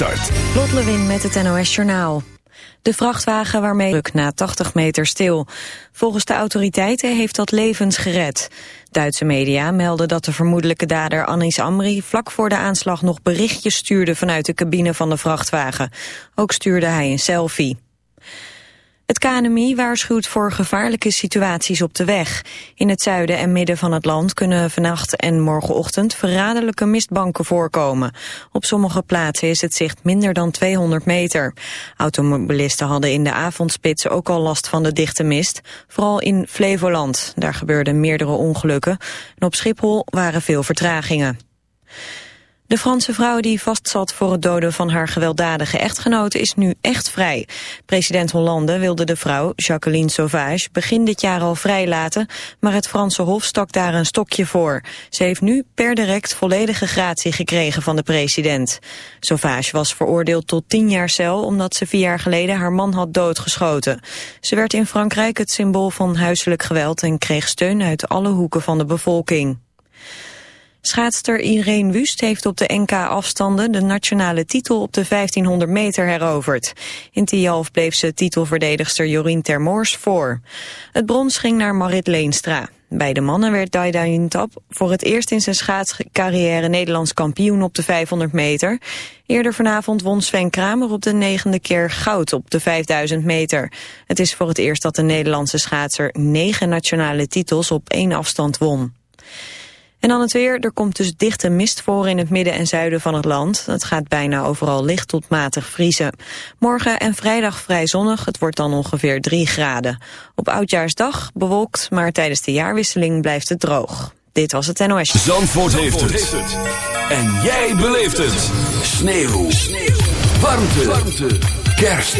start. Met het NOS Journaal. De vrachtwagen waarmee druk na 80 meter stil. Volgens de autoriteiten heeft dat levens gered. Duitse media melden dat de vermoedelijke dader Anis Amri... vlak voor de aanslag nog berichtjes stuurde vanuit de cabine van de vrachtwagen. Ook stuurde hij een selfie. Het KNMI waarschuwt voor gevaarlijke situaties op de weg. In het zuiden en midden van het land kunnen vannacht en morgenochtend verraderlijke mistbanken voorkomen. Op sommige plaatsen is het zicht minder dan 200 meter. Automobilisten hadden in de avondspits ook al last van de dichte mist, vooral in Flevoland. Daar gebeurden meerdere ongelukken en op Schiphol waren veel vertragingen. De Franse vrouw die vastzat voor het doden van haar gewelddadige echtgenoot is nu echt vrij. President Hollande wilde de vrouw, Jacqueline Sauvage, begin dit jaar al vrijlaten, maar het Franse Hof stak daar een stokje voor. Ze heeft nu per direct volledige gratie gekregen van de president. Sauvage was veroordeeld tot tien jaar cel omdat ze vier jaar geleden haar man had doodgeschoten. Ze werd in Frankrijk het symbool van huiselijk geweld en kreeg steun uit alle hoeken van de bevolking. Schaatster Irene Wust heeft op de NK-afstanden de nationale titel op de 1500 meter heroverd. In Tialf bleef ze titelverdedigster Jorien Termoors voor. Het brons ging naar Marit Leenstra. Bij de mannen werd Daidain Tap voor het eerst in zijn schaatscarrière Nederlands kampioen op de 500 meter. Eerder vanavond won Sven Kramer op de negende keer goud op de 5000 meter. Het is voor het eerst dat de Nederlandse schaatser negen nationale titels op één afstand won. En dan het weer. Er komt dus dichte mist voor in het midden en zuiden van het land. Het gaat bijna overal licht tot matig vriezen. Morgen en vrijdag vrij zonnig. Het wordt dan ongeveer 3 graden. Op Oudjaarsdag bewolkt, maar tijdens de jaarwisseling blijft het droog. Dit was het NOS. Zandvoort, heeft, het. En jij beleeft het. Sneeuw. Sneeuw. Warmte. Warmte. Kerst.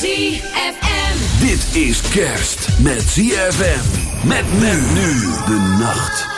ZFM. Dit is kerst met ZFM. Met men nu de nacht.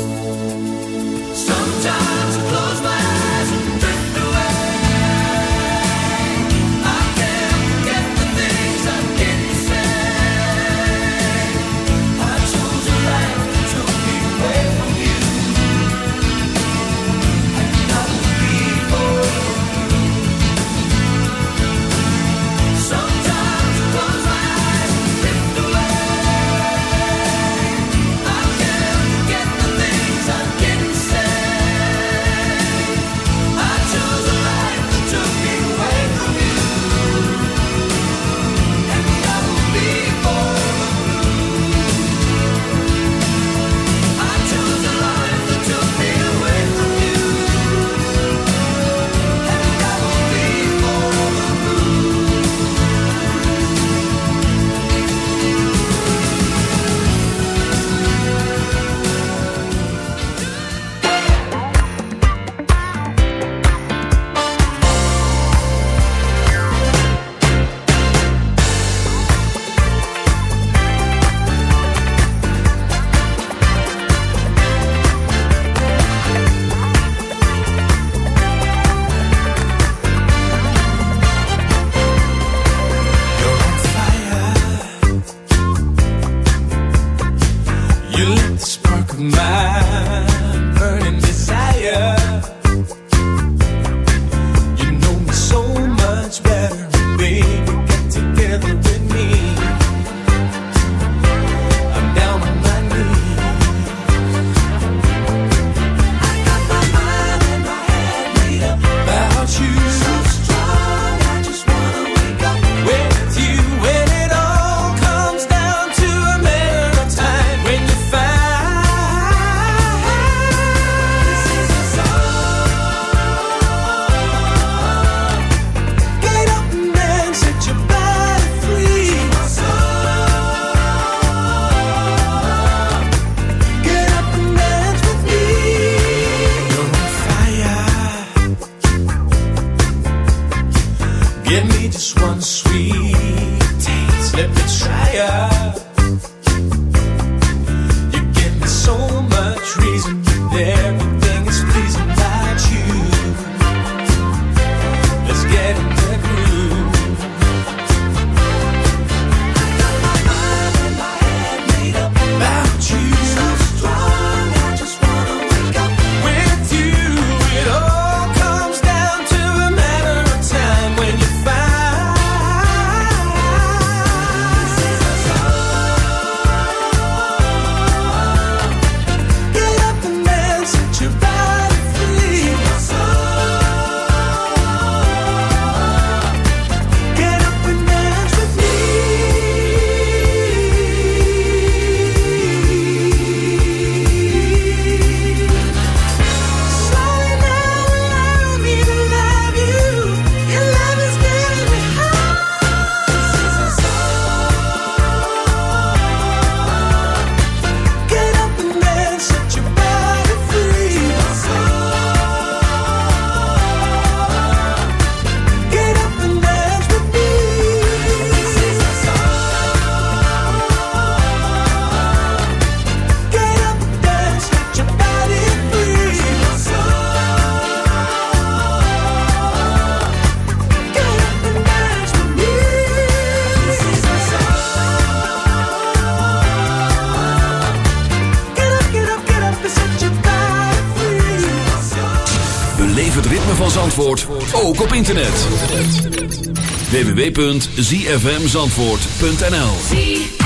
You the spark of my burning desire. You know me so much better, baby. Get together. www.zfmzandvoort.nl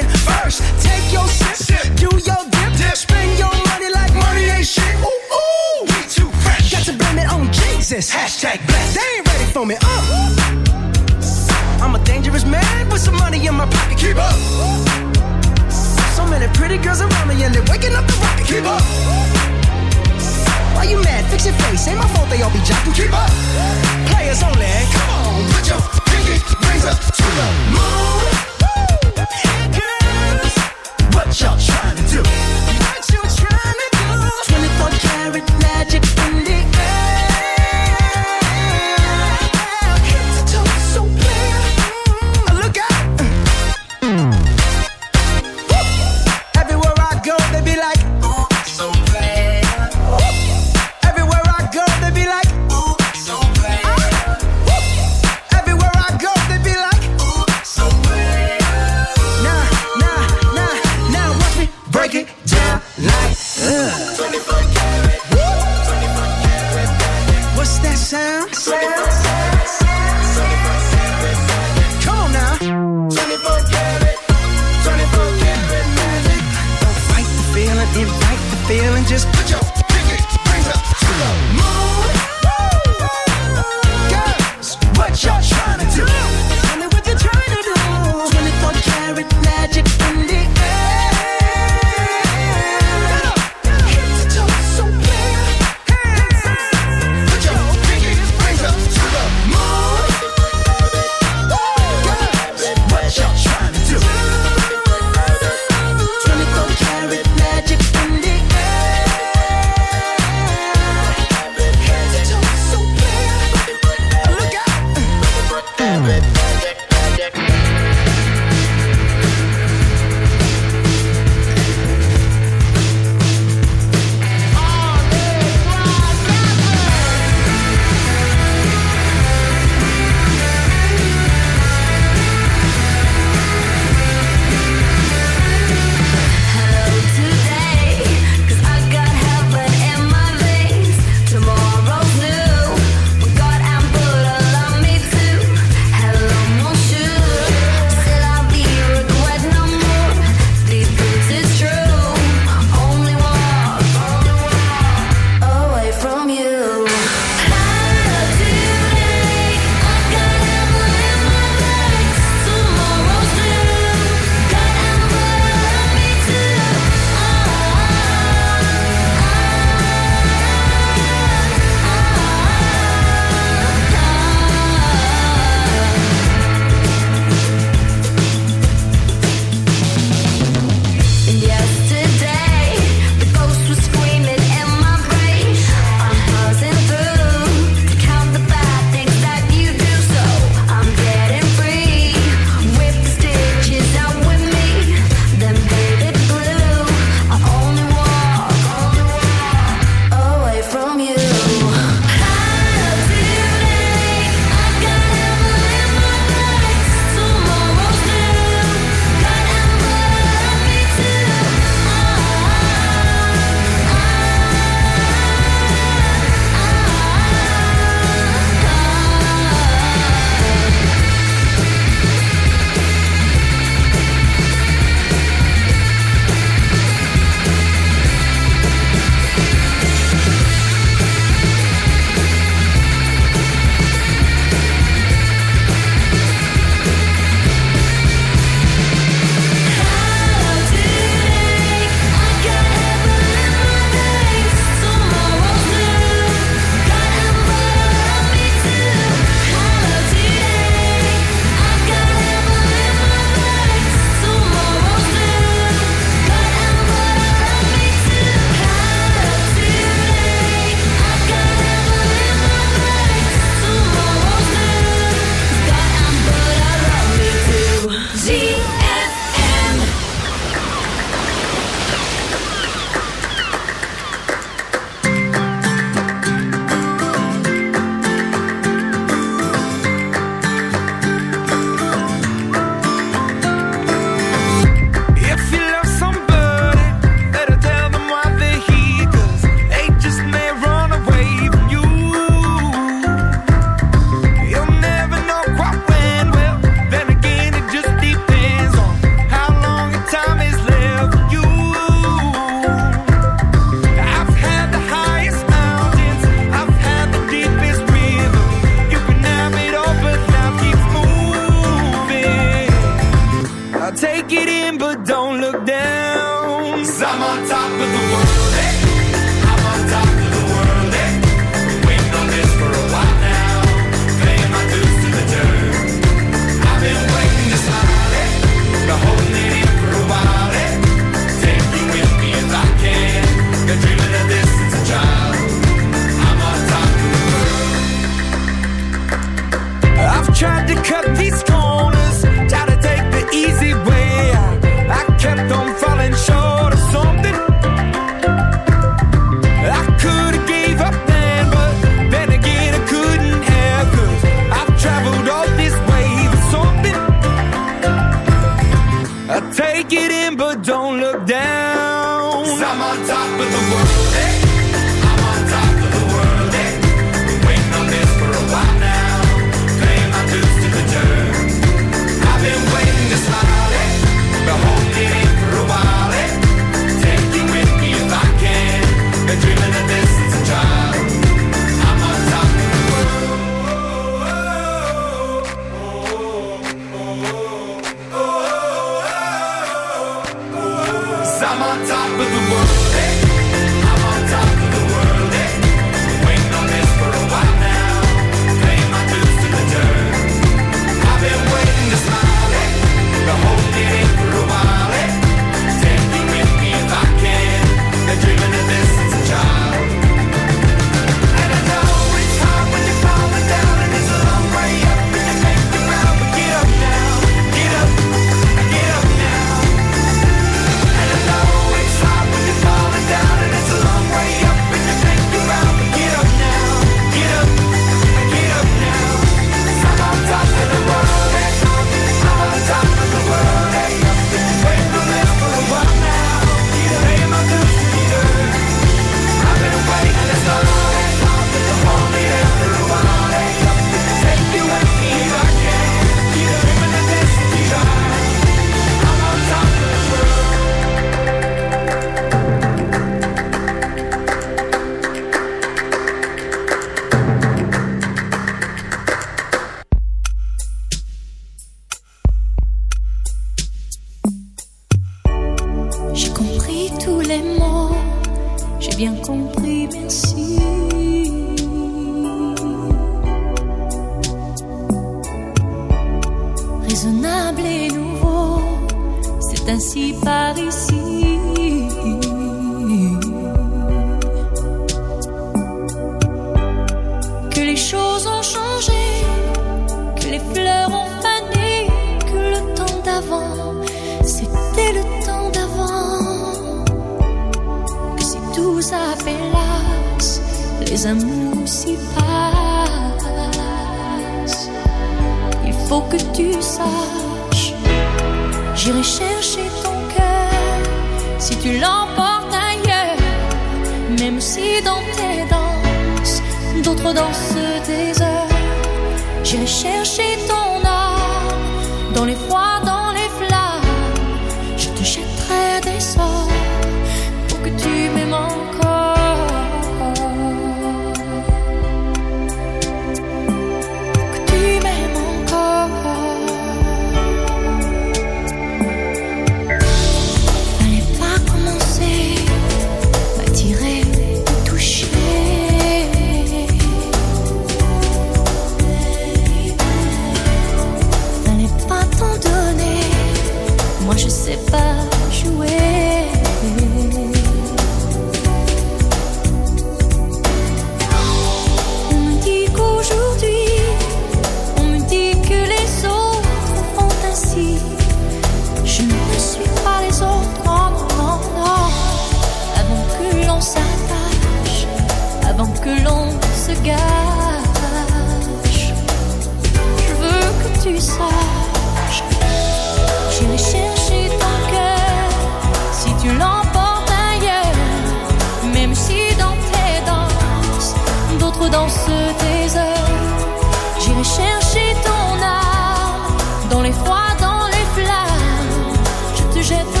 cacher ton âme dans les froids, dans les flammes. Je te jette.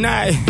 night.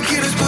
enough